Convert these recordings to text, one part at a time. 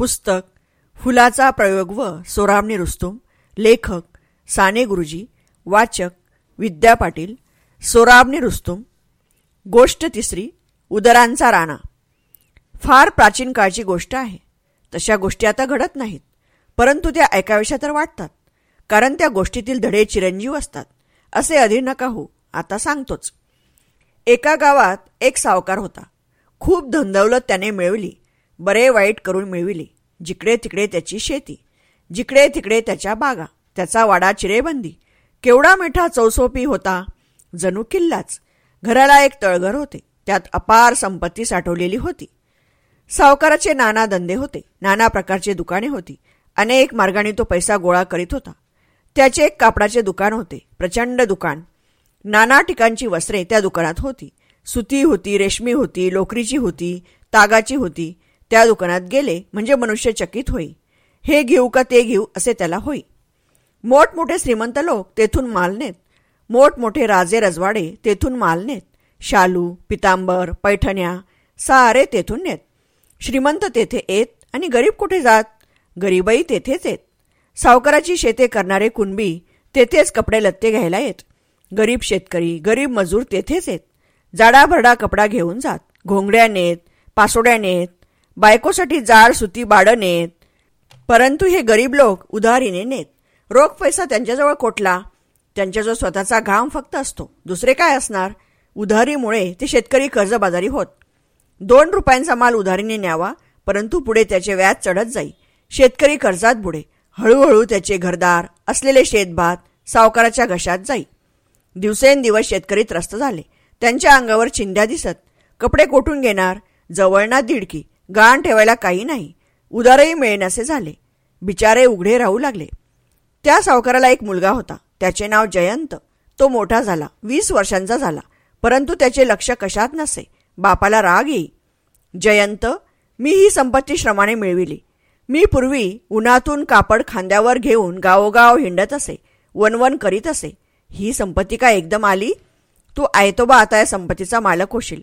पुस्तक फुलाचा प्रयोग व सोरामणी रुस्तुम लेखक साने गुरुजी वाचक विद्या पाटील सोराबनी रुस्तुम गोष्ट तिसरी उदरांचा राणा. फार प्राचीन काळची गोष्ट आहे. तशा गोष्टी आता घडत नाहीत परंतु त्या ऐकाव्याशा तर वाटतात कारण त्या गोष्टीतील धडे चिरंजीव असतात असे अधीर नका हो आता सांगतोच. एका गावात एक सावकार होता. खूप धंदवलत त्याने मिळवली. बरे वाईट करून मिळविली. जिकडे तिकडे त्याची शेती जिकडे तिकडे त्याच्या बागा त्याचा वाडा चिरेबंदी. केवढा मिठा चौसोपी होता? जणू किल्लाच. घराला एक तळघर होते. त्यात अपार संपत्ती साठवलेली होती. सावकाराचे नाना धंदे होते. नाना प्रकारचे दुकाने होती. अनेक मार्गाने तो पैसा गोळा करीत होता. त्याचे एक कापडाचे दुकान होते. प्रचंड दुकान. नाना ठिकाणची वस्त्रे त्या दुकानात होती. सुती होती रेशमी होती लोकरीची होती तागाची होती. त्या दुकानात गेले म्हणजे मनुष्य चकित होई. हे घेऊ का ते घेऊ असे त्याला होई. मोठमोठे श्रीमंत लोक तेथून माल नेत. मोठमोठे राजे रजवाडे तेथून माल नेत. शालू पितांबर पैठण्या सारे तेथून नेत. श्रीमंत तेथे येत आणि गरीब कुठे जात? गरीबही तेथेच येत. सावकाराची शेते करणारे कुणबी तेथेच कपडे लत्ते घ्यायला येत. गरीब शेतकरी गरीब मजूर तेथेच येत. जाडाभरडा कपडा घेऊन जात. घोंगड्या नेत पासोड्या नेत बायकोसाठी जाड सुती बाडं नेत. परंतु हे गरीब लोक उधारीने नेत. रोख पैसा त्यांच्याजवळ कोटला. त्यांच्याजवळ स्वतःचा घाम फक्त असतो. दुसरे काय असणार? उधारीमुळे ते शेतकरी कर्जबाजारी होत. दोन रुपयांचा माल उधारीने न्यावा परंतु पुढे त्याचे व्याज चढत जाई. शेतकरी कर्जात बुडे. हळूहळू त्याचे घरदार असलेले शेतभात सावकाराच्या घशात जाई. दिवसेंदिवस शेतकरी त्रस्त झाले. त्यांच्या अंगावर चिंध्या दिसत. कपडे कोठून घेणार? जवळना दिडकी गाण ठेवायला काही नाही. उदारही मिळेनासे झाले. बिचारे उघडे राहू लागले. त्या सावकाराला एक मुलगा होता. त्याचे नाव जयंत. तो मोठा झाला. वीस वर्षांचा झाला. परंतु त्याचे लक्ष कशात नसे? बापाला राग येई. जयंत मी ही संपत्ती श्रमाने मिळविली. मी पूर्वी उन्हातून कापड खांद्यावर घेऊन गावोगाव हिंडत असे. वनवन करीत असे. ही संपत्ती काय एकदम आली? तू आयतोबा आता या संपत्तीचा मालक होशील.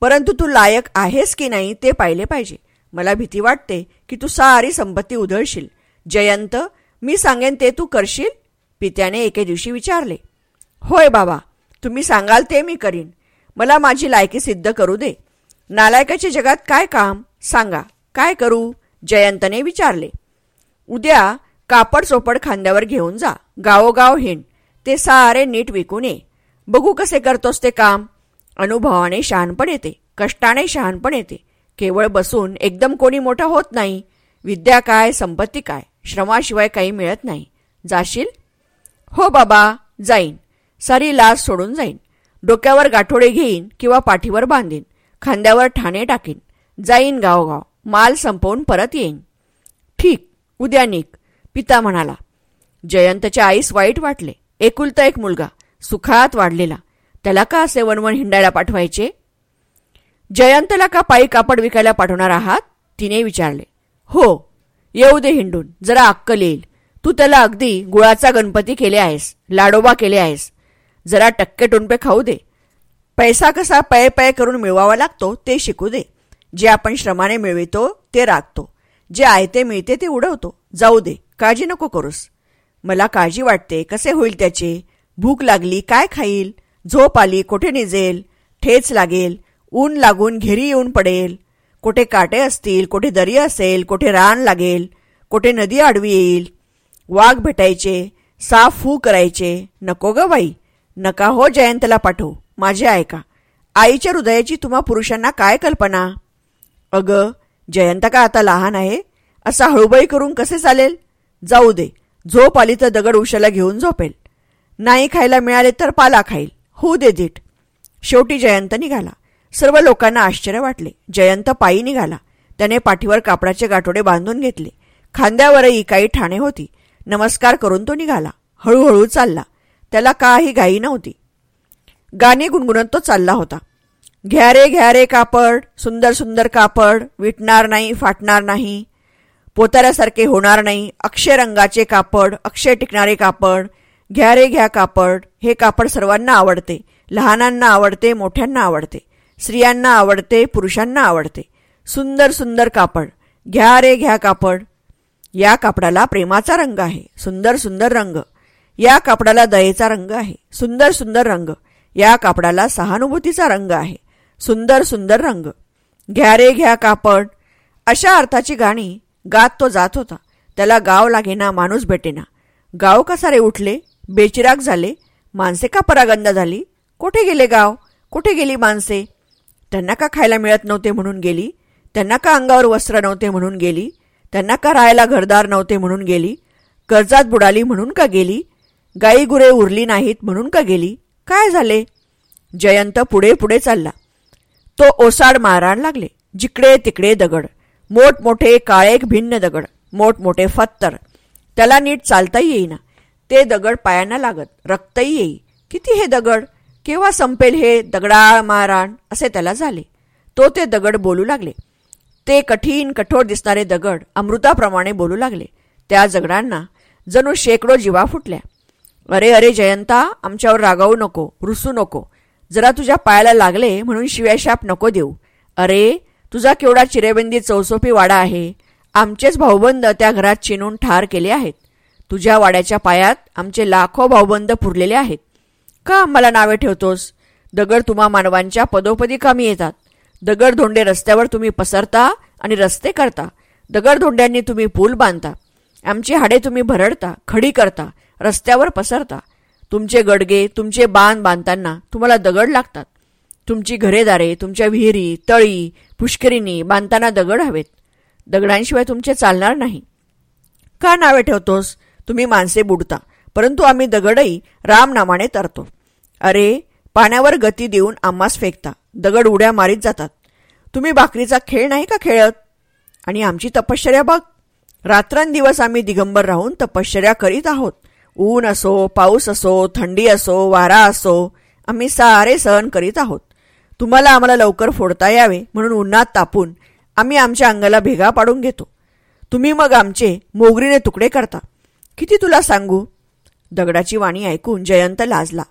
परंतु तू लायक आहेस की नाही ते पाहिले पाहिजे. मला भीती वाटते की तू सारी संपत्ती उधळशील. जयंत मी सांगेन ते तू करशील? पित्याने एके दिवशी विचारले. होय बाबा तुम्ही सांगाल ते मी करीन. मला माझी लायकी सिद्ध करू दे. नालायकाच्या जगात काय काम? सांगा. काय करू? जयंतने विचारले. उद्या कापड चोपड खांद्यावर घेऊन जा. गावोगाव हिंड. ते सारे नीट विकून ये. बघू कसे करतोस ते काम. अनुभवाने शहाणपण येते कष्टाने शहाणपण येते. केवळ बसून एकदम कोणी मोठा होत नाही. विद्या काय संपत्ती काय श्रमाशिवाय काही मिळत नाही. जाशील? हो बाबा जाईन. सारी लाज सोडून जाईन. डोक्यावर गाठोडे घेईन किंवा पाठीवर बांधीन. खांद्यावर ठाणे टाकीन. जाईन गावगाव. माल संपवून परत येईन. ठीक उद्या निक पिता म्हणाला. जयंतच्या आईस वाईट वाटले. एकुलता एक मुलगा. सुखात वाढलेला. त्याला का असे वणवण हिंडायला पाठवायचे? जयंतला का पायी कापड विकायला पाठवणार आहात? तिने विचारले. हो येऊ दे हिंडून जरा अक्कल येईल. तू त्याला अगदी गुळाचा गणपती केले आहेस लाडोबा केले आहेस. जरा टक्के टोनपे खाऊ दे. पैसा कसा पय पय करून मिळवावा लागतो ते शिकू दे. जे आपण श्रमाने मिळवितो ते राखतो. जे आयते मिळते ते उडवतो. जाऊ दे काळजी नको करूस. मला काळजी वाटते कसे होईल त्याचे? भूक लागली काय खाईल? झोप आली कुठे निजेल? ठेच लागेल ऊन लागून घेरी येऊन पडेल. कोठे काटे असतील कोठे दरी असेल कोठे रान लागेल कोठे नदी आडवी येईल. वाघ भेटायचे साफ फू करायचे नको ग बाई नका हो जयंतला पाठवू माझे ऐका. आईच्या हृदयाची तुम्हा पुरुषांना काय कल्पना? अगं जयंत का आता लहान आहे? असा हळूबाई करून कसे चालेल? जाऊ दे झोप आली तर दगड उशाला घेऊन झोपेल. नाही खायला मिळाले तर पाला खाईल. हू दे दीट शेवटी जयंत निघाला. सर्व लोकांना आश्चर्य वाटले. जयंत पायी निघाला. त्याने पाठीवर कापडाचे गाठोडे बांधून घेतले. खांद्यावरही काही ठाणे होती. नमस्कार करून तो निघाला. हळूहळू चालला. त्याला काही घाई नव्हती. गाणी गुणगुणत तो चालला होता. घ्या रे घ्या रे कापड. सुंदर सुंदर कापड. विटणार नाही फाटणार नाही. पोताऱ्यासारखे होणार नाही. अक्षय रंगाचे कापड अक्षय टिकणारे कापड. घ्या रे घ्या कापड हे कापड सर्वांना आवडते. लहानांना आवडते मोठ्यांना आवडते. स्त्रियांना आवडते पुरुषांना आवडते. सुंदर सुंदर कापड. घ्या रे घ्या कापड. या कापडाला प्रेमाचा रंग आहे. सुंदर सुंदर रंग. या कापडाला दयेचा रंग आहे. सुंदर सुंदर रंग. या कापडाला सहानुभूतीचा रंग आहे. सुंदर सुंदर रंग. घ्या रे घ्या कापड. अशा अर्थाची गाणी गात तो जात होता. त्याला गाव लागेना माणूस भेटेना. गाव कसा रे उठले? बेचिराग झाले माणसे का परागंदा झाली? कुठे गेले गाव? कुठे गेली माणसे? त्यांना का खायला मिळत नव्हते म्हणून गेली? त्यांना का अंगावर वस्त्र नव्हते म्हणून गेली? त्यांना का राहायला घरदार नव्हते म्हणून गेली? कर्जात बुडाली म्हणून का गेली? गाई गुरे उरली नाहीत म्हणून का गेली? काय झाले? जयंत पुढे पुढे चालला. तो ओसाड माराण लागले. जिकडे तिकडे दगड. मोठमोठे काळेक भिन्न दगड. मोठमोठे फत्तर. त्याला नीट चालता येईना. ते दगड पायांना लागत. रक्तही येई. किती हे दगड? केव्हा संपेल हे दगडा माराण असे त्याला झाले. तो ते दगड बोलू लागले. ते कठीण कठोर दिसणारे दगड अमृताप्रमाणे बोलू लागले. त्या दगडांना जणू शेकडो जिवा फुटल्या. अरे अरे जयंता आमच्यावर रागावू नको रुसू नको. जरा तुझ्या पायाला लागले म्हणून शिव्याशाप नको देऊ. अरे तुझा केवढा चिरेबंदी चौसोपी वाडा आहे. आमचेच भाऊबंद त्या घरात चिनून ठार केले आहेत. तुझ्या वाड्याच्या पायात आमचे लाखो भाऊबंद पुरलेले आहेत. का आम्हाला नावे ठेवतोस? दगड तुम्हा मानवांच्या पदोपदी कामी येतात. दगडधोंडे रस्त्यावर तुम्ही पसरता आणि रस्ते करता. दगडधोंड्यांनी तुम्ही पूल बांधता. आमची हाडे तुम्ही भरडता खडी करता रस्त्यावर पसरता. तुमचे गडगे तुमचे बांध बांधताना तुम्हाला दगड लागतात. तुमची घरेदारे तुमच्या विहिरी तळी पुष्करिणी बांधताना दगड हवेत. दगडांशिवाय तुमचे चालणार नाही. का नावे ठेवतोस? तुम्ही माणसे बुडता. परंतु आम्ही दगडही रामनामाने तरतो. अरे पाण्यावर गती देऊन आम्हास फेकता. दगड उड्या मारीत जातात. तुम्ही भाकरीचा खेळ नाही का खेळत? आणि आमची तपश्चर्या बघ. रात्रंदिवस आम्ही दिगंबर राहून तपश्चर्या करीत आहोत. ऊन असो पाऊस असो थंडी असो वारा असो आम्ही सारे सहन करीत आहोत. तुम्हाला आम्हाला लवकर फोडता यावे म्हणून उन्हात तापून आम्ही आमच्या अंगाला भेगा पाडून घेतो. तुम्ही मग आमचे मोगरीने तुकडे करता. किती तुला सांगू? दगडाची वाणी ऐकून जयंत लाजला.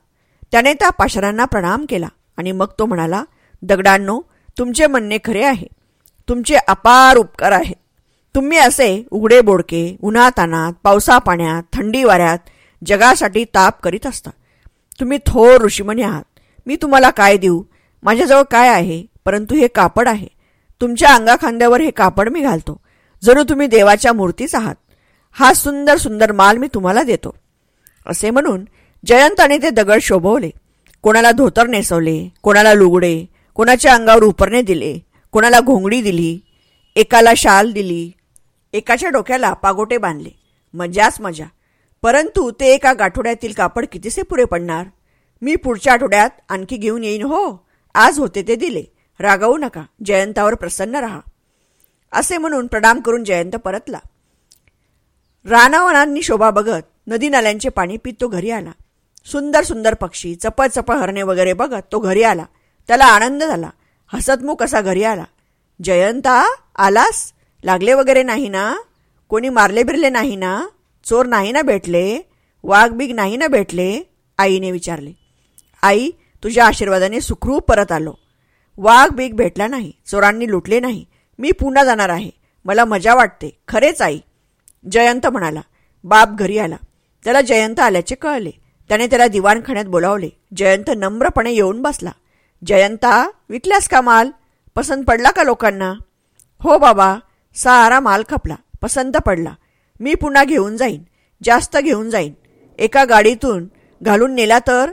त्याने त्या पाशरांना प्रणाम केला आणि मग तो म्हणाला दगडांनो तुमचे म्हणणे खरे आहे. तुमचे अपार उपकार आहेत तुम्ही असे उघडे बोडके उन्हातानात पावसा पाण्यात थंडी वाऱ्यात जगासाठी ताप करीत असता. तुम्ही थोर ऋषीमणी आहात. मी तुम्हाला काय देऊ? माझ्याजवळ काय आहे? परंतु हे कापड आहे. तुमच्या अंगाखांद्यावर हे कापड मी घालतो. जणू तुम्ही देवाच्या मूर्तीच आहात. हा सुंदर सुंदर माल मी तुम्हाला देतो. असे म्हणून जयंताने ते दगड शोभवले. कोणाला धोतर नेसवले कोणाला लुगडे कोणाच्या अंगावर उपरणे दिले कोणाला घोंगडी दिली एकाला शाल दिली एकाच्या डोक्याला पागोटे बांधले. मजाच मजा. परंतु ते एका गाठोड्यातील कापड कितीसे पुरे पडणार? मी पुढच्या आठवड्यात आणखी घेऊन येईन हो. आज होते ते दिले. रागावू नका. जयंतावर प्रसन्न रहा. असे म्हणून प्रणाम करून जयंत परतला. रानावनांनी शोभा बघत नदी नाल्यांचे पाणी पित तो घरी आला. सुंदर सुंदर पक्षी चपळ चपळ हरणे वगैरे बघत तो घरी आला. त्याला आनंद झाला. हसतमुख असा घरी आला. जयंता आलास? लागले वगैरे नाही ना? कोणी मारले बिरले नाही ना? चोर नाही ना भेटले? वाघ बिग नाही ना भेटले? आईने विचारले. आई तुझ्या आशीर्वादाने सुखरूप परत आलो. वाघ बिग भेटला नाही. चोरांनी लुटले नाही. मी पुन्हा जाणार आहे. मला मजा वाटते. खरेच आई जयंत म्हणाला बाप घरी आला. त्याला जयंत आल्याचे कळले. त्याने त्याला दिवाणखान्यात बोलावले. जयंत नम्रपणे येऊन बसला. जयंता विकल्यास का माल? पसंत पडला का लोकांना? हो बाबा. सारा माल खपला. पसंत पडला. मी पुन्हा घेऊन जाईन. जास्त घेऊन जाईन. एका गाडीतून घालून नेला तर?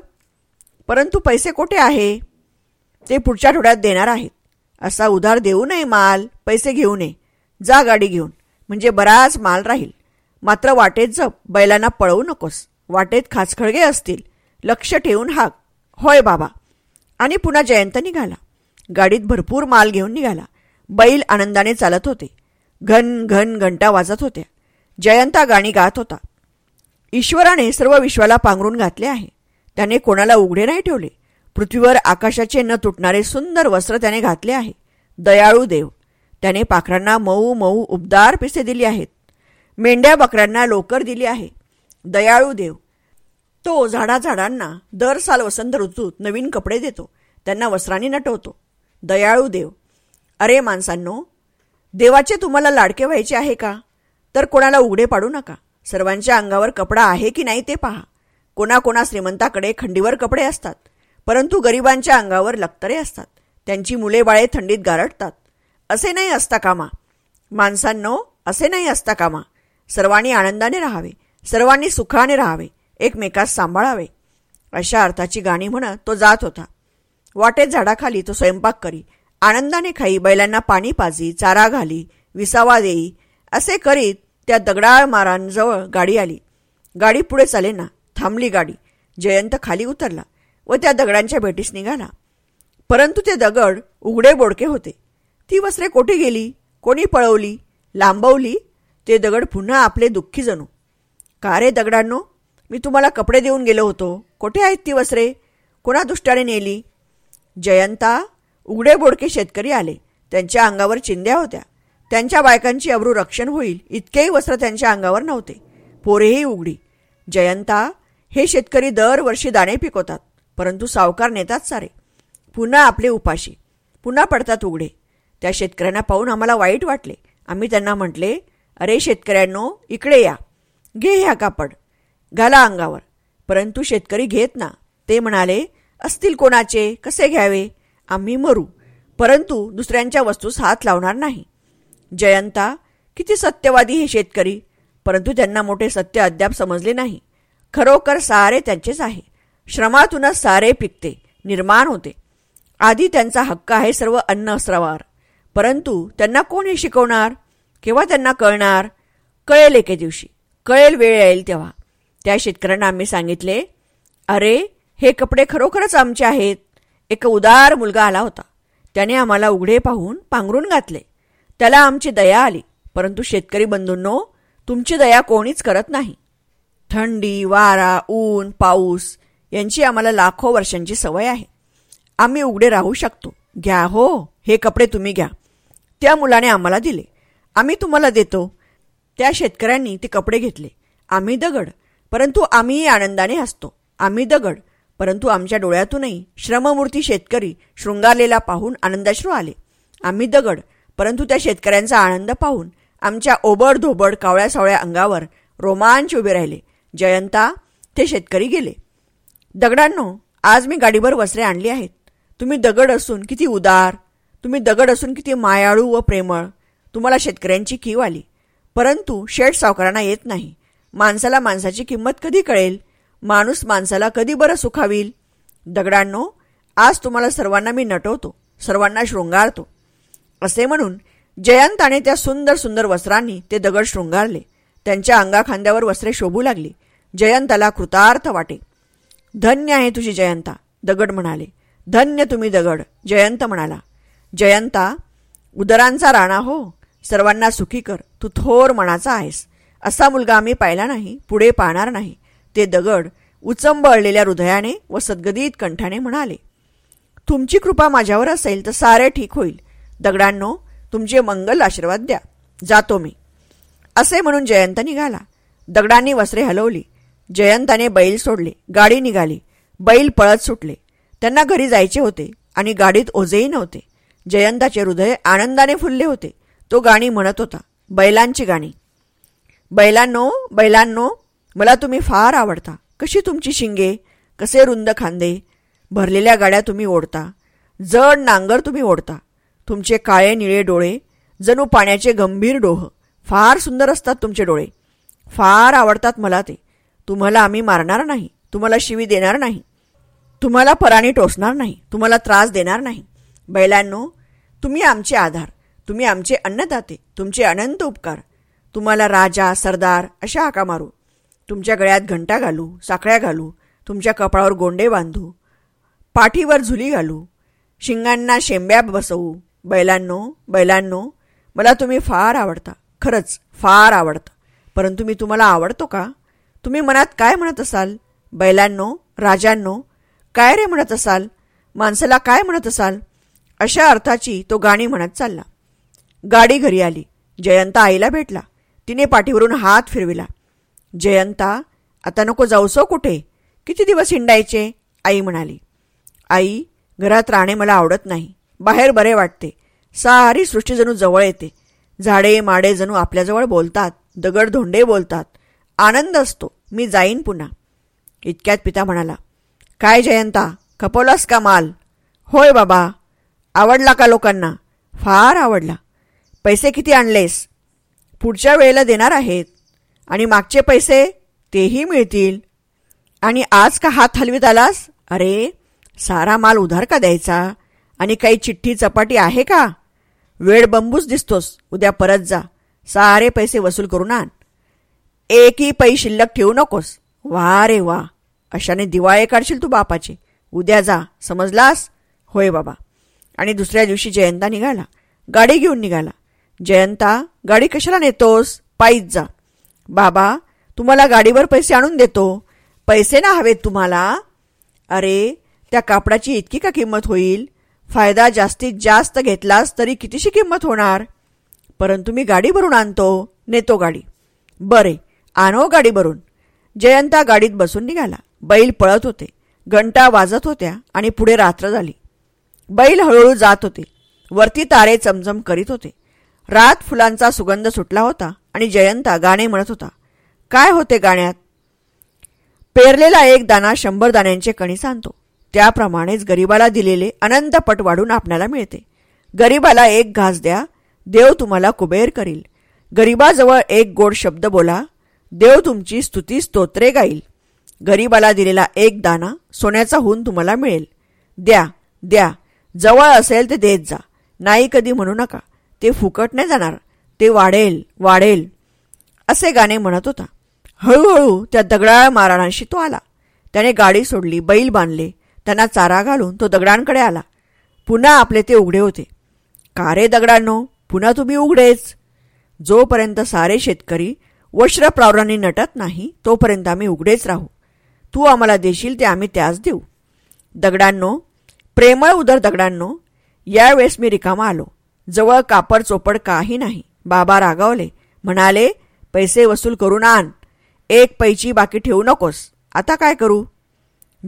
परंतु पैसे कोठे आहे? ते पुढच्या आठवड्यात देणार आहेत. असा उधार देऊ नये माल. पैसे घेऊ नये. जा गाडी घेऊन. म्हणजे बराच माल राहील. मात्र वाटेत जप बैलांना पळवू नकोस. वाटेत खाचखळगे असतील. लक्ष ठेवून हाक. होय बाबा. आणि पुन्हा जयंत निघाला. गाडीत भरपूर माल घेऊन निघाला. बैल आनंदाने चालत होते. घन घन घंटा वाजत होत्या. जयंता गाणी गात होता. ईश्वराने सर्व विश्वाला पांघरून घातले आहे. त्याने कोणाला उघडे नाही ठेवले. पृथ्वीवर आकाशाचे न तुटणारे सुंदर वस्त्र त्याने घातले आहे. दयाळू देव. त्याने पाखरांना मऊ मऊ उबदार पिसे दिली आहेत. मेंढ्या बकऱ्यांना लोकर दिली आहे. दयाळू देव. तो झाडाझाडांना दर साल वसंत ऋतूत नवीन कपडे देतो. त्यांना वस्त्रांनी नटवतो. दयाळू देव. अरे माणसांनो देवाचे तुम्हाला लाडके व्हायचे आहे का? तर कोणाला उघडे पाडू नका. सर्वांच्या अंगावर कपडा आहे की नाही ते पहा. कोणाकोणा श्रीमंताकडे खंडीवर कपडे असतात परंतु गरिबांच्या अंगावर लक्तरे असतात. त्यांची मुले बाळे थंडीत गारटतात. असे नाही असता कामा. माणसांनो असे नाही असता कामा. सर्वांनी आनंदाने राहावे सर्वांनी सुखाने राहावे एकमेकास सांभाळावे. अशा अर्थाची गाणी म्हणत तो जात होता. वाटेत झाडाखाली तो स्वयंपाक करी आनंदाने खाई बैलांना पाणी पाजी चारा घाली विसावा देई असे करीत त्या दगडाळ मारांजवळ गाडी आली. गाडी पुढे चाले ना थांबली गाडी. जयंत खाली उतरला व त्या दगडांच्या भेटीस निघाला. परंतु ते दगड उघडे बोडके होते. ती वस्त्रे कोठे गेली? कोणी पळवली? लांबवली? ते दगड पुन्हा आपले दुःखी जणू. का रे दगडांनो? मी तुम्हाला कपडे देऊन गेलो होतो. कोठे आहेत ती वस्त्रे? कोणा दुष्टाने नेली? जयंता उघडे बोडके शेतकरी आले. त्यांच्या अंगावर चिंध्या होत्या. त्यांच्या बायकांची अब्रू रक्षण होईल. इतकेही वस्त्र त्यांच्या अंगावर नव्हते. पोरेही उघडी. जयंता हे शेतकरी दरवर्षी दाणे पिकवतात परंतु सावकार नेतात सारे. पुन्हा आपले उपाशी. पुन्हा पडतात उघडे. त्या शेतकऱ्यांना पाहून आम्हाला वाईट वाटले. आम्ही त्यांना म्हटले अरे शेतकऱ्यांनो इकडे या. घे ह्या कापड. घाला अंगावर. परंतु शेतकरी घेत ना. ते म्हणाले असतील कोणाचे? कसे घ्यावे? आम्ही मरू. परंतु दुसऱ्यांच्या वस्तूस हात लावणार नाही. जयंता किती सत्यवादी हे शेतकरी. परंतु त्यांना मोठे सत्य अद्याप समजले नाही. खरोखर सारे त्यांचेच आहे. श्रमातूनच सारे पिकते. निर्माण होते. आधी त्यांचा हक्क आहे सर्व अन्न स्रवार. परंतु त्यांना कोण हे शिकवणार? केव्हा त्यांना कळणार? कळेल एके दिवशी. कळेल वेळ येईल तेव्हा. त्या शेतकऱ्यांना आम्ही सांगितले अरे हे कपडे खरोखरच आमचे आहेत. एक उदार मुलगा आला होता. त्याने आम्हाला उघडे पाहून पांघरून घातले. त्याला आमची दया आली. परंतु शेतकरी बंधूंनो तुमची दया कोणीच करत नाही. थंडी वारा ऊन पाऊस यांची आम्हाला लाखो वर्षांची सवय आहे. आम्ही उघडे राहू शकतो. घ्या हो हे कपडे तुम्ही घ्या. त्या मुलाने आम्हाला दिले. आम्ही तुम्हाला देतो. त्या शेतकऱ्यांनी ते कपडे घेतले. आम्ही दगड. परंतु आम्हीही आनंदाने हसतो. आम्ही दगड. परंतु आमच्या डोळ्यातूनही श्रममूर्ती शेतकरी शृंगारलेला पाहून आनंदाश्रू आले. आम्ही दगड. परंतु त्या शेतकऱ्यांचा आनंद पाहून आमच्या ओबड धोबड कावळ्या सावळ्या अंगावर रोमांच उभे राहिले. जयंता ते शेतकरी गेले. दगडांनो आज मी गाडीवर वस्त्रे आणली आहेत. तुम्ही दगड असून किती उदार तुम्ही दगड असून किती मायाळू व प्रेमळ. तुम्हाला शेतकऱ्यांची कीव आली. परंतु शेठ सावकारांना येत नाही. माणसाला माणसाची किंमत कधी कळेल? माणूस माणसाला कधी बरं सुखावील? दगडांनो आज तुम्हाला सर्वांना मी नटवतो. सर्वांना शृंगारतो. असे म्हणून जयंताने त्या सुंदर सुंदर वस्त्रांनी ते दगड शृंगारले. त्यांच्या अंगाखांद्यावर वस्त्रे शोभू लागली. जयंताला कृतार्थ वाटे. धन्य आहे तुझी जयंता दगड म्हणाले. धन्य तुम्ही दगड जयंत म्हणाला. जयंता उदरांचा राणा हो सर्वांना सुखी कर तू थोर मनाचा आहेस. असा मुलगा आम्ही पाहिला नाही पुढे पाहणार नाही. ते दगड उचंबळलेल्या हृदयाने व सद्गदित कंठाने म्हणाले तुमची कृपा माझ्यावर असेल तर सारे ठीक होईल. दगडांनो तुमचे मंगल आशीर्वाद द्या. जातो मी. असे म्हणून जयंत निघाला. दगडांनी वस्त्रे हलवली. जयंताने बैल सोडले. गाडी निघाली. बैल पळत सुटले. त्यांना घरी जायचे होते आणि गाडीत ओझेही नव्हते. जयंताचे हृदय आनंदाने फुलले होते. तो गाणी म्हणत होता. बैलांची गाणी. बैलांनो बैलांनो मला तुम्ही फार आवडता. कशी तुमची शिंगे? कसे रुंद खांदे? भरलेल्या गाड्या तुम्ही ओढता. जड नांगर तुम्ही ओढता. तुमचे काळे निळे डोळे जणू पाण्याचे गंभीर डोह. फार सुंदर असतात तुमचे डोळे. फार आवडतात मला ते. तुम्हाला आम्ही मारणार नाही. तुम्हाला शिवी देणार नाही. तुम्हाला पराणी टोचणार नाही. तुम्हाला त्रास देणार नाही. बैलांनो तुम्ही आमचे आधार तुम्ही आमचे अन्नदाते तुमचे अनंत उपकार. तुम्हाला राजा सरदार अशा हाका मारू. तुमच्या गळ्यात घंटा घालू साखळ्या घालू तुमच्या कपाळावर गोंडे बांधू पाठीवर झुली घालू शिंगांना शेंब्या बसवू. बैलांनो बैलांनो मला तुम्ही फार आवडता खरंच फार आवडता. परंतु मी तुम्हाला आवडतो का? तुम्ही मनात काय म्हणत असाल? बैलांनो राजांनो काय रे म्हणत असाल? माणसाला काय म्हणत असाल? अशा अर्थाची तो गाणी म्हणत चालला. गाडी घरी आली. जयंता आईला भेटला. तिने पाठीवरून हात फिरविला. जयंता आता नको जाऊसो हो कुठे? किती दिवस हिंडायचे? आई म्हणाली. आई घरात राहणे मला आवडत नाही. बाहेर बरे वाटते. सारी सृष्टी जणू जवळ येते. झाडे माडे जणू आपल्याजवळ बोलतात. दगड धोंडे बोलतात. आनंद असतो. मी जाईन पुन्हा. इतक्यात पिता म्हणाला. काय जयंता? खपवलास का माल? होय बाबा. आवडला का लोकांना? फार आवडला. पैसे किती आणलेस? पुढच्या वेळेला देणार आहेत. आणि मागचे पैसे तेही मिळतील. आणि आज का हात हलवीत आलास? अरे सारा माल उधार का द्यायचा? आणि काही चिठ्ठी चपाटी आहे का? वेळ बंबूच दिसतोस. उद्या परत जा. सारे पैसे वसूल करून आण. एकही पै शिल्लक ठेवू नकोस. वा रे वा. अशाने दिवाळे काढशील तू बापाचे. उद्या जा. समजलास? होय बाबा. आणि दुसऱ्या दिवशी जयंता निघाला. गाडी घेऊन निघाला. जयंता गाडी कशाला नेतोस? पायीच जा. बाबा तुम्हाला गाडीवर पैसे आणून देतो. पैसे ना हवेत तुम्हाला. अरे त्या कापडाची इतकी का किंमत होईल? फायदा जास्तीत जास्त घेतलास तरी कितीशी किंमत होणार? परंतु मी गाडी भरून आणतो. नेतो गाडी. बरे आणो गाडी भरून. जयंता गाडीत बसून निघाला. बैल पळत होते. घंटा वाजत होत्या आणि पुढे रात्र झाली. बैल हळूहळू जात होते. वरती तारे चमचम करीत होते. रात फुलांचा सुगंध सुटला होता आणि जयंता गाणे म्हणत होता. काय होते गाण्यात? पेरलेला एक दाना शंभर दाण्यांचे कणी सांगतो त्याप्रमाणेच गरिबाला दिलेले अनंत पट वाढून आपणाला मिळते. गरिबाला एक घास द्या देव तुम्हाला कुबेर करील. गरिबाजवळ एक गोड शब्द बोला देव तुमची स्तुती स्तोत्रे गाईल. गरिबाला दिलेला एक दाना सोन्याचा हून तुम्हाला मिळेल. द्या द्या. जवळ असेल ते देत जा. नाही कधी म्हणू नका. ते फुकट नाही जाणार. ते वाढेल वाढेल. असे गाणे म्हणत होता. हळूहळू त्या दगडाळ माराणाशी तो आला. त्याने गाडी सोडली बैल बांधले. त्यांना चारा घालून तो दगडांकडे आला. पुन्हा आपले ते उघडे होते. का रे दगडांनो? पुन्हा तुम्ही उघडेच. जोपर्यंत सारे शेतकरी वश्रप्रावरांनी नटत नाही तोपर्यंत आम्ही उघडेच राहू. तू आम्हाला देशील ते आम्ही त्याच देऊ. दगडांनो प्रेमळ उदर दगडांनो यावेळेस मी रिकामा आलो. जवळ कापड चोपड काही नाही. बाबा रागावले. म्हणाले पैसे वसूल करून आण. एक पैची बाकी ठेवू नकोस. आता काय करू?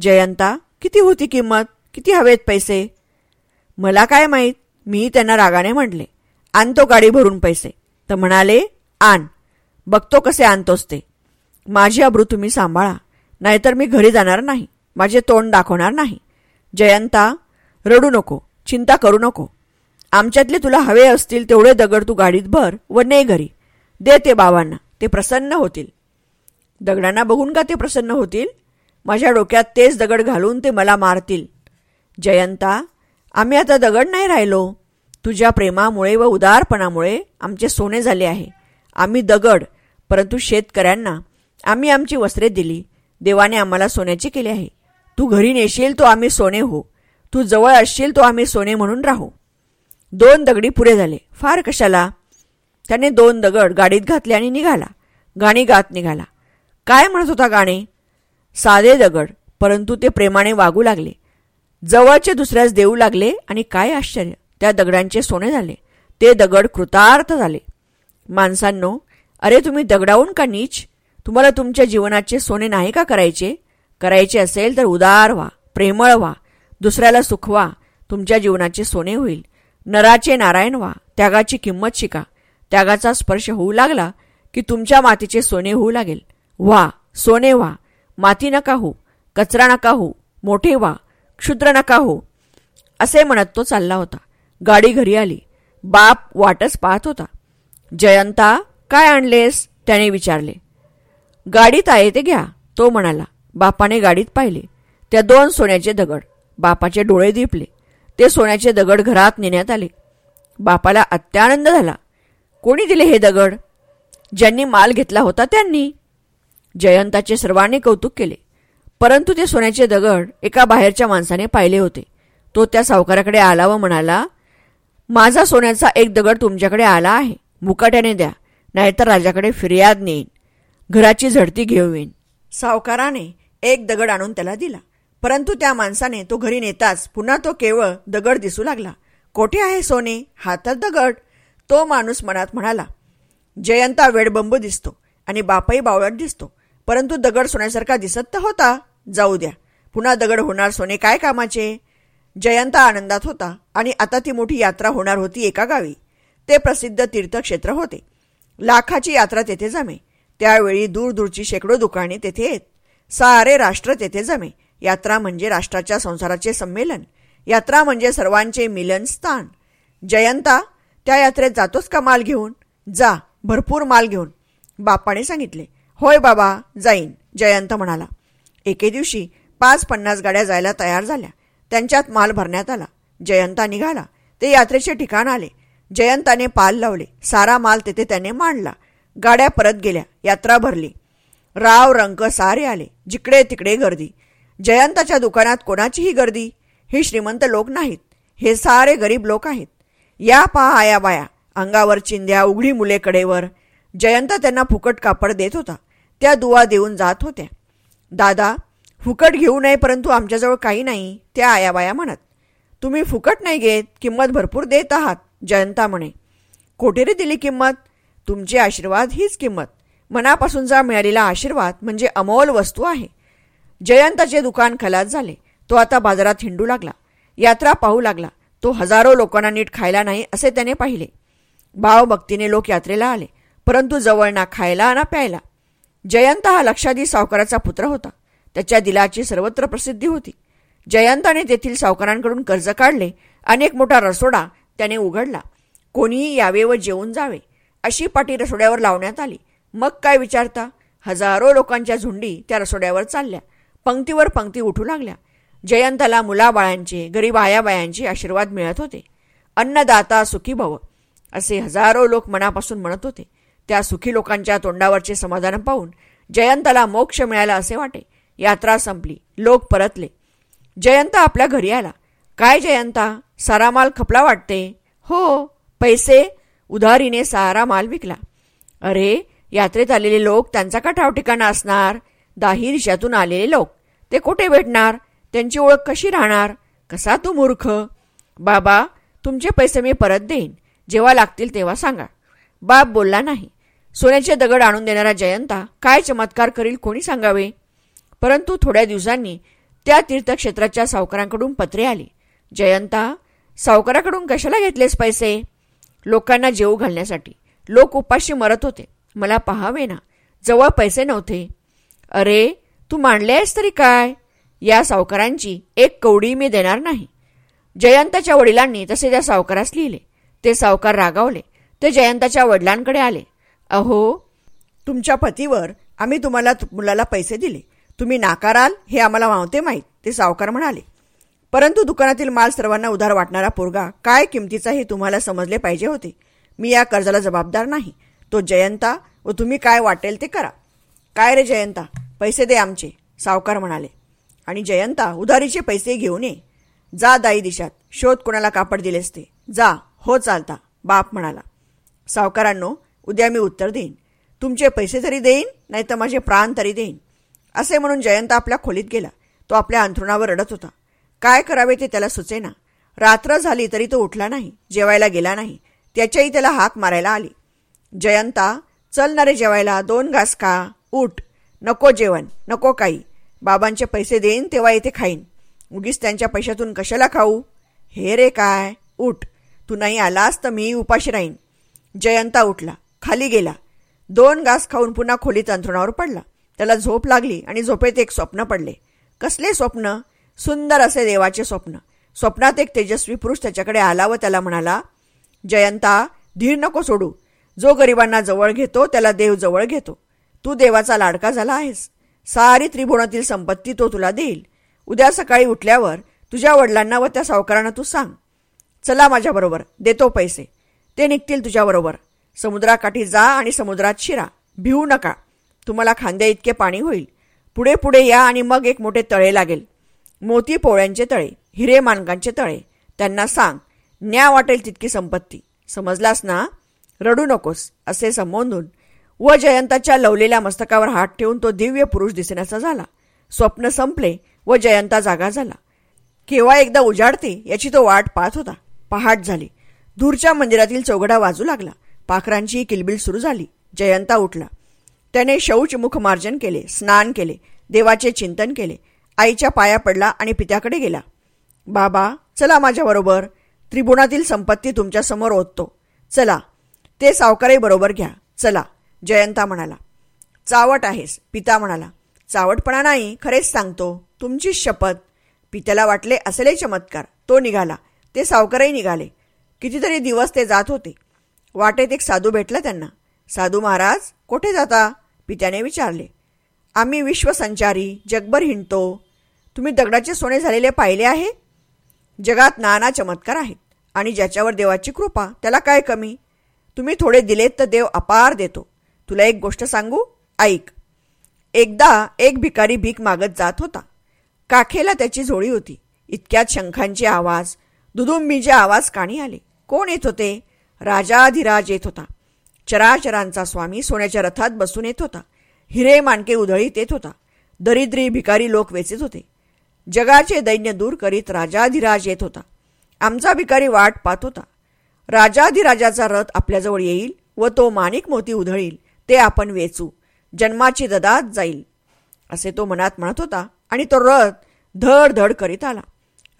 जयंता किती होती किंमत? किती हवेत पैसे? मला काय माहीत. मी त्यांना रागाने म्हटले. आणतो गाडी भरून पैसे. तर म्हणाले आण. बघतो कसे आणतोस ते. माझी अब्रू तुम्ही सांभाळा. नाहीतर मी घरी जाणार नाही. माझे तोंड दाखवणार नाही. जयंता रडू नको चिंता करू नको. आमच्यातले तुला हवे असतील तेवढे दगड तू गाडीत भर व ने घरी. दे ते बाबांना ते प्रसन्न होतील. दगडांना बघून का ते प्रसन्न होतील? माझ्या डोक्यात तेच दगड घालून ते मला मारतील. जयंता आम्ही आता दगड नाही राहिलो. तुझ्या प्रेमामुळे व उदारपणामुळे आमचे सोने झाले आहे. आम्ही दगड परंतु शेतकऱ्यांना आम्ही आमची वस्त्रे दिली. देवाने आम्हाला सोन्याची केली आहे. तू घरी नेशील तो आम्ही सोने हो. तू जवळ असशील तो आम्ही सोने म्हणून राहू. दोन दगडी पुरे झाले. फार कशाला? त्याने दोन दगड गाडीत घातले आणि निघाला. गाणी गात निघाला. काय म्हणत होता गाणे? साधे दगड परंतु ते प्रेमाने वागू लागले. जवळचे दुसऱ्यास देऊ लागले आणि काय आश्चर्य त्या दगडांचे सोने झाले. ते दगड कृतार्थ झाले. माणसांनो अरे तुम्ही दगडावून का नीच? तुम्हाला तुमच्या जीवनाचे सोने नाही का करायचे? करायचे असेल तर उदार व्हा प्रेमळ व्हा दुसऱ्याला सुखवा तुमच्या जीवनाचे सोने होईल. नराचे नारायण व्हा त्यागाची किंमत शिका. त्यागाचा स्पर्श होऊ लागला की तुमच्या मातीचे सोने होऊ लागेल. व्हा सोने व्हा माती नका हो कचरा नका हो मोठे व्हा क्षुद्र नका हो असे म्हणत तो चालला होता. गाडी घरी आली. बाप वाटच पाहत होता. जयंता काय आणलेस? त्याने विचारले. गाडीत आहे ते घ्या तो म्हणाला. बापाने गाडीत पाहिले. त्या दोन सोन्याचे दगड. बापाचे डोळे दिपले. ते सोन्याचे दगड घरात नेण्यात आले. बापाला अत्यानंद झाला. कोणी दिले हे दगड? ज्यांनी माल घेतला होता त्यांनी. जयंताचे सर्वांनी कौतुक केले. परंतु ते सोन्याचे दगड एका बाहेरच्या माणसाने पाहिले होते. तो त्या सावकाराकडे आला व म्हणाला माझा सोन्याचा एक दगड तुमच्याकडे आला आहे. मुकाट्याने द्या. नाहीतर राजाकडे फिर्याद नेईन. घराची झडती घेऊ येईन. सावकाराने एक दगड आणून त्याला दिला. परंतु त्या माणसाने तो घरी नेताच पुन्हा तो केवळ दगड दिसू लागला. कोठे आहे सोने? हातात दगड. तो माणूस मनात म्हणाला जयंता वेडबंब दिसतो आणि बापाई बावळट दिसतो. परंतु दगड सोन्यासारखा दिसत तर होता. जाऊ द्या. पुन्हा दगड होणार सोने काय कामाचे? जयंता आनंदात होता आणि आता ती मोठी यात्रा होणार होती एका गावी. ते प्रसिद्ध तीर्थक्षेत्र होते. लाखाची यात्रा तेथे जमे. त्यावेळी दूरदूरची शेकडो दुकाने तेथे येत. सारे राष्ट्र तेथे जमे. यात्रा म्हणजे राष्ट्राच्या संसाराचे संमेलन. यात्रा म्हणजे सर्वांचे मिलन स्थान. जयंता त्या यात्रेत जातोस का माल घेऊन? जा भरपूर माल घेऊन. बापाने सांगितले होय बाबा जाईन जयंत म्हणाला. एके दिवशी पाच पन्नास गाड्या जायला तयार झाल्या. त्यांच्यात माल भरण्यात आला. जयंता निघाला. ते यात्रेचे ठिकाण आले. जयंताने पाल लावले. सारा माल तेथे त्याने मांडला. गाड्या परत गेल्या. यात्रा भरली. राव रंक सारे आले. जिकडे तिकडे गर्दी. जयंताच्या दुकानात कोणाचीही गर्दी? हे श्रीमंत लोक नाहीत. हे सारे गरीब लोक आहेत. या पहा आया बाया. अंगावर चिंध्या उघडी मुले कडेवर. जयंता त्यांना फुकट कापड देत होता. त्या दुवा देऊन जात होत्या. दादा फुकट घेऊ नये परंतु आमच्याजवळ काही नाही त्या आयाबाया म्हणत. तुम्ही फुकट नाही घेत. किंमत भरपूर देत आहात जयंता म्हणे. कोठेरी दिली किंमत? तुमचे आशीर्वाद हीच किंमत. मनापासूनचा मिळालेला आशीर्वाद म्हणजे अमोल वस्तू आहे. जयंताचे दुकान खलास झाले तो आता बाजारात हिंडू लागला. यात्रा पाहू लागला. तो हजारो लोकांना नीट खायला नाही असे त्याने पाहिले. भावभक्तीने लोक यात्रेला आले परंतु जवळ ना खायला ना प्यायला. जयंत हा लक्षाधी सावकाराचा पुत्र होता. त्याच्या दिलाची सर्वत्र प्रसिद्धी होती. जयंताने तेथील सावकारांकडून कर्ज काढले अनेक मोठा रसोडा त्याने उघडला. कोणीही यावे व जेवून जावे अशी पाटी रसोड्यावर लावण्यात आली. मग काय विचारता? हजारो लोकांच्या झुंडी त्या रसोड्यावर चालल्या. पंक्तीवर पंक्ती उठू लागल्या. जयंताला मुलाबाळांचे गरीब आयाबायांचे आशीर्वाद मिळत होते. अन्नदाता सुखी भव असे हजारो लोक मनापासून म्हणत होते. त्या सुखी लोकांच्या तोंडावरचे समाधान पाहून जयंताला मोक्ष मिळाला असे वाटे. यात्रा संपली. लोक परतले. जयंत आपल्या घरी आला. काय जयंता? सारा माल खपला वाटते? हो पैसे. उधारीने सारा माल विकला. अरे यात्रेत आलेले लोक त्यांचा का ठाव ठिकाणा असणार दाही दिशातून आलेले लोक. ते कुठे भेटणार? त्यांची ओळख कशी राहणार? कसा तू मूर्ख? बाबा तुमचे पैसे मी परत देईन. जेव्हा लागतील तेव्हा सांगा. बाप बोलला नाही. सोन्याचे दगड आणून देणारा जयंता काय चमत्कार करील कोणी सांगावे? परंतु थोड्या दिवसांनी त्या तीर्थक्षेत्राच्या सावकारांकडून पत्रे आली. जयंता सावकाराकडून कशाला घेतलेस पैसे? लोकांना जेऊ घालण्यासाठी. लोक उपाशी मरत होते. मला पहावे ना जवळ पैसे नव्हते. अरे तू मांडले आहेस तरी काय? या सावकारांची एक कवडी मी देणार नाही. जयंताच्या वडिलांनी तसे त्या सावकारास लिहिले. ते सावकार रागावले. ते जयंताच्या वडिलांकडे आले. अहो तुमच्या पतीवर आम्ही तुम्हाला मुलाला पैसे दिले. तुम्ही नाकाराल हे आम्हाला मावते माहीत ते सावकार म्हणाले. परंतु दुकानातील माल सर्वांना उधार वाटणारा पोरगा काय किमतीचा हे तुम्हाला समजले पाहिजे होते. मी या कर्जाला जबाबदार नाही. तो जयंता व तुम्ही काय वाटेल ते करा. काय रे जयंता? पैसे दे आमचे सावकार म्हणाले. आणि जयंता उधारीचे पैसे घेऊन ये. जा दाई दिशात शोध कोणाला कापड दिलेस ते जा हो चालता बाप म्हणाला. सावकारांनो उद्या मी उत्तर देईन. तुमचे पैसे तरी देईन नाही तर माझे प्राण तरी देईन. असे म्हणून जयंत आपल्या खोलीत गेला. तो आपल्या अंथरुणावर रडत होता. काय करावे ते त्याला सुचेना. रात्र झाली तरी तो उठला नाही जेवायला गेला नाही. त्याच्याही त्याला हाक मारायला आली. जयंता चल रे जेवायला दोन घास का उठ. नको जेवण नको काही. बाबांचे पैसे देईन तेव्हा येथे खाईन. उगीच त्यांच्या पैशातून कशाला खाऊ? हे रे काय? उठ. तू नाही आलास तर मी उपाशी राहीन. जयंता उठला खाली गेला. दोन घास खाऊन पुन्हा खोलीत अंथरुणावर पडला. त्याला झोप लागली आणि झोपेत एक स्वप्न पडले. कसले स्वप्न? सुंदर असे देवाचे स्वप्न. स्वप्नात एक तेजस्वी पुरुष त्याच्याकडे आला व त्याला म्हणाला जयंता धीर नको सोडू. जो गरिबांना जवळ घेतो त्याला देव जवळ घेतो. तू देवाचा लाडका झाला आहेस. सारी त्रिभुवनातील संपत्ती तो तुला देईल. उद्या सकाळी उठल्यावर तुझ्या वडिलांना व त्या सावकारांना तू सांग. चला माझ्याबरोबर देतो पैसे. ते निघतील तुझ्याबरोबर समुद्राकाठी जा आणि समुद्रात शिरा. भिवू नका. तुम्हाला खांद्या इतके पाणी होईल. पुढे पुढे या आणि मग एक मोठे तळे लागेल. मोती पोळ्यांचे तळे हिरे मानकांचे तळे. त्यांना सांग न्या वाटेल तितकी संपत्ती. समजलास ना? रडू नकोस असे संबोधून व जयंताच्या लवलेल्या मस्तकावर हात ठेवून तो दिव्य पुरुष दिसण्याचा झाला. स्वप्न संपले व जयंता जागा झाला. केव्हा एकदा उजाडते याची तो वाट पाहत होता. पहाट झाली. दूरच्या मंदिरातील चौघडा वाजू लागला. पाखरांची किलबिल सुरू झाली. जयंता उठला. त्याने शौच मुखमार्जन केले स्नान केले देवाचे चिंतन केले. आईच्या पाया पडला आणि पित्याकडे गेला. बाबा चला माझ्याबरोबर. त्रिभुवनातील संपत्ती तुमच्यासमोर ओततो. चला. ते सावकारही बरोबर घ्या. चला जयंता म्हणाला. चावट आहेस पिता म्हणाला. चावटपणा नाही खरेच सांगतो. तुमची शपथ. पित्याला वाटले असले चमत्कार. तो निघाला. ते सावकारही निघाले. कितीतरी दिवस ते जात होते. वाटेत एक साधू भेटला त्यांना. साधू महाराज कोठे जाता? पित्याने विचारले. आम्ही विश्वसंचारी जगभर हिंडतो. तुम्ही दगडाचे सोने झालेले पाहिले आहे? जगात नाना चमत्कार आहेत. आणि ज्याच्यावर देवाची कृपा त्याला काय कमी? तुम्ही थोडे दिलेत तर देव अपार देतो. तुला एक गोष्ट सांगू? ऐक. एकदा एक भिकारी भीक मागत जात होता. काखेला त्याची झोळी होती. इतक्यात शंखांचे आवाज दुदुंबीचे आवाज काणी आले. कोण येत होते? राजाधिराज येत होता. चराचरांचा स्वामी सोन्याच्या रथात बसून येत होता. हिरे मानके उधळीत येत होता. दरिद्री भिकारी लोक वेचत होते. जगाचे दैन्य दूर करीत राजाधिराज येत होता. आमचा भिकारी वाट पाहत होता. राजाधिराजाचा रथ आपल्याजवळ येईल व तो माणिक मोती उधळील ते आपण वेचू जन्माची ददात जाईल असे तो मनात म्हणत होता. आणि तो रथ धड धड करीत आला.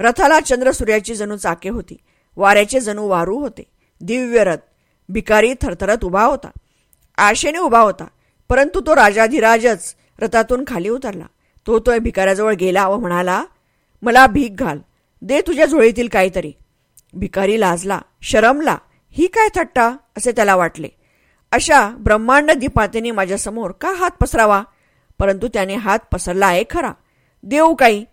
रथाला चंद्रसूर्याची जणू चाके होती. वाऱ्याचे जणू वारू होते. दिव्य रथ भिकारी थरथरत उभा होता. आशेने उभा होता परंतु तो राजाधिराजच रथातून खाली उतरला. तो तो भिकाऱ्याजवळ गेला व म्हणाला मला भीक घाल. दे तुझ्या झोळीतील काहीतरी. भिकारी लाजला शरमला ही काय थट्टा? असे त्याला वाटले. अशा ब्रह्मांड दीपातेने माझ्यासमोर का हात पसरावा? परंतु त्याने हात पसरला आहे खरा. देऊ काही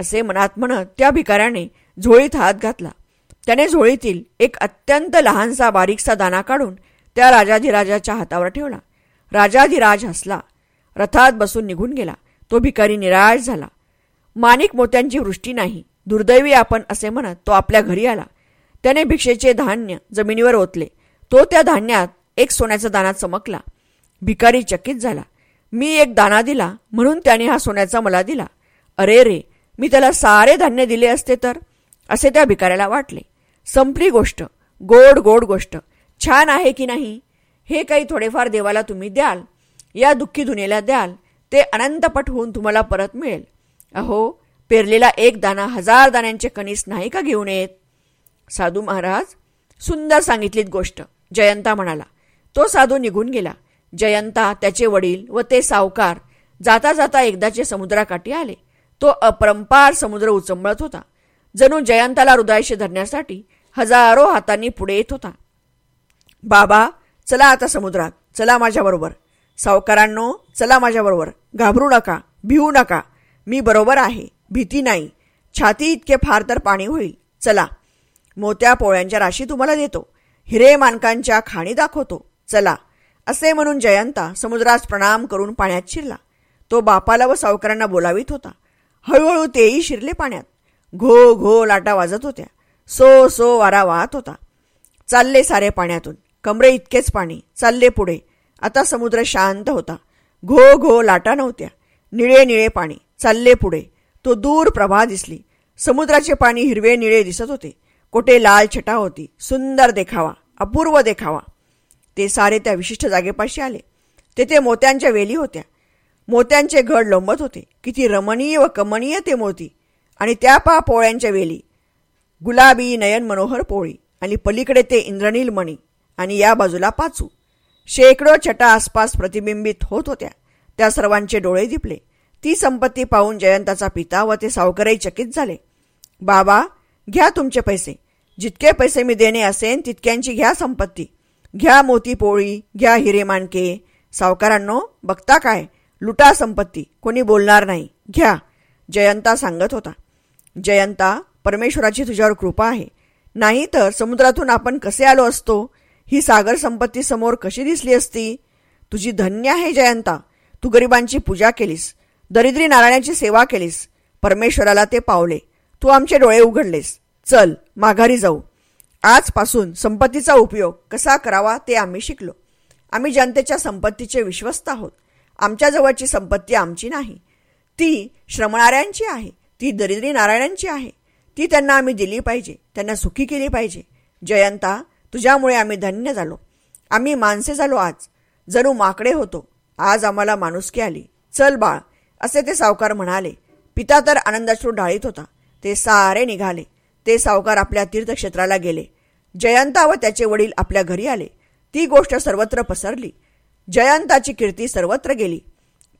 असे मनात म्हणत त्या भिकाऱ्याने झोळीत हात घातला. त्याने झोळीतील एक अत्यंत लहानसा बारीकसा दाना काढून त्या राजाधिराजाच्या हातावर ठेवला. राजाधिराज हसला. रथात बसून निघून गेला. तो भिकारी निराश झाला. माणिक मोत्यांची वृष्टी नाही. दुर्दैवी आपण असे म्हणत तो आपल्या घरी आला. त्याने भिक्षेचे धान्य जमिनीवर ओतले. तो त्या धान्यात एक सोन्याचा दाना चमकला. भिकारी चकित झाला. मी एक दाना दिला म्हणून त्याने हा सोन्याचा मला दिला. अरे रे मी त्याला सारे धान्य दिले असते तर? असे त्या भिकाऱ्याला वाटले. संपली गोष्ट. गोड गोड गोष्ट. छान आहे की नाही? हे काही थोडेफार देवाला तुम्ही द्याल. या दुःखी दुनियेला द्याल. ते अनंतपट होऊन तुम्हाला परत मिळेल. अहो पेरलेला एक दाना हजार दाण्यांचे कणीस नाही का घेऊन येत? साधू महाराज सुंदर सांगितलीत गोष्ट. जयंता म्हणाला. तो साधू निघून गेला. जयंता त्याचे वडील व ते सावकार जाता जाता एकदाचे समुद्राकाठी आले. तो अपरंपार समुद्र उचंबळत होता. जणू जयंताला हृदयाशी धरण्यासाठी हजारो हातांनी पुढे येत होता. बाबा चला आता समुद्रात. चला माझ्याबरोबर सावकारांनो चला माझ्याबरोबर घाबरू नका भिवू नका. मी बरोबर आहे. भीती नाही. छाती इतके फार तर पाणी होईल. चला. मोत्या पोळ्यांच्या राशी तुम्हाला देतो. हिरे मानकांच्या खाणी दाखवतो. चला असे म्हणून जयंता समुद्रास प्रणाम करून पाण्यात शिरला. तो बापाला व सावकारांना बोलावित होता. हळूहळू तेही शिरले पाण्यात. घो घो लाटा वाजत होत्या. सो सो वारा वाहत होता. चालले सारे पाण्यातून. कमरे इतकेच पाणी. चालले पुढे. आता समुद्र शांत होता. घो घो लाटा नव्हत्या. निळे निळे पाणी. चालले पुढे. तो दूर प्रभा दिसली. समुद्राचे पाणी हिरवे निळे दिसत होते. कोठे लाल छटा होती सुंदर देखावा अपूर्व देखावा. ते सारे त्या विशिष्ट जागेपाशी आले. तेथे मोत्यांच्या वेली होत्या. मोत्यांचे घड लोंबत होते. किती रमणीय व कमनीय ते मोती. आणि त्या पा पोळ्यांच्या वेली. गुलाबी नयन मनोहर पोळी. आणि पलीकडे ते इंद्रनील मणी. आणि या बाजूला पाचू. शेकडो छटा आसपास प्रतिबिंबित होत होत्या. त्या सर्वांचे डोळे दिपले. ती संपत्ती पाहून जयंताचा पिता व ते सावकरही चकित झाले. बाबा घ्या तुमचे पैसे. जितके पैसे मी देणे असेन तितक्यांची घ्या संपत्ती. घ्या मोती पोळी घ्या हिरे मानके सावकारांनो बघता काय? लुटा संपत्ती. कोणी बोलणार नाही. घ्या. जयंता सांगत होता. जयंता परमेश्वराची तुझ्यावर कृपा आहे. नाही तर समुद्रातून आपण कसे आलो असतो? ही सागर संपत्ती समोर कशी दिसली असती? तुझी धन्य आहे जयंता. तू गरिबांची पूजा केलीस. दरिद्री नारायणाची सेवा केलीस. परमेश्वराला ते पावले. तू आमचे डोळे उघडलेस. चल माघारी जाऊ. आजपासून संपत्तीचा उपयोग कसा करावा ते आम्ही शिकलो. आम्ही जनतेच्या संपत्तीचे विश्वस्त आहोत. आमच्याजवळची संपत्ती आमची नाही. ती श्रमणाऱ्यांची आहे. ती दरिद्री नारायणांची आहे. ती त्यांना आम्ही दिली पाहिजे. त्यांना सुखी केली पाहिजे. जयंता तुझ्यामुळे आम्ही धन्य झालो. आम्ही माणसे झालो आज. जणू माकडे होतो. आज आम्हाला माणुसकी आली. चल बाळ असे ते सावकार म्हणाले. पिता तर आनंदाश्रू ढाळीत होता. ते सारे निघाले. ते सावकार आपल्या तीर्थक्षेत्राला गेले. जयंता व त्याचे वडील आपल्या घरी आले. ती गोष्ट सर्वत्र पसरली. जयंताची कीर्ती सर्वत्र गेली.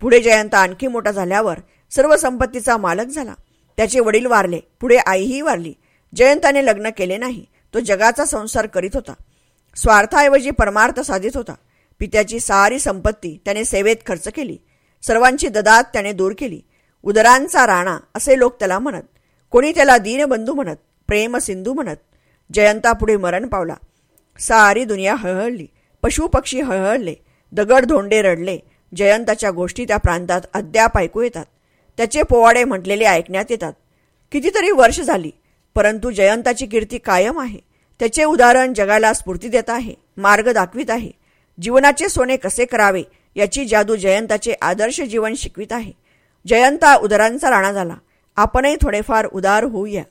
पुढे जयंता आणखी मोठा झाल्यावर सर्व संपत्तीचा मालक झाला. त्याचे वडील वारले. पुढे आईही वारली. जयंताने लग्न केले नाही. तो जगाचा संसार करीत होता. स्वार्थाऐवजी परमार्थ साधित होता. पित्याची सारी संपत्ती त्याने सेवेत खर्च केली. सर्वांची ददात त्याने दूर केली. उदरांचा राणा असे लोक त्याला म्हणत. कोणी त्याला दीनबंधू म्हणत प्रेम सिंधू म्हणत जयंता पुढे मरण पावला. सारी दुनिया हळहळली. पशुपक्षी हळहळले. दगड धोंडे रडले. जयंताच्या गोष्टी त्या प्रांतात अद्याप ऐकू येतात. त्याचे पोवाडे म्हटलेले ऐकण्यात येतात. कितीतरी वर्ष झाली परंतु जयंताची कीर्ती कायम आहे. त्याचे उदाहरण जगाला स्फूर्ती देत आहे मार्ग दाखवित आहे. जीवनाचे सोने कसे करावे याची जादू जयंताचे आदर्श जीवन शिकवित आहे. जयंता उदरांचा राणा झाला. आपणही थोडेफार उदार होऊया.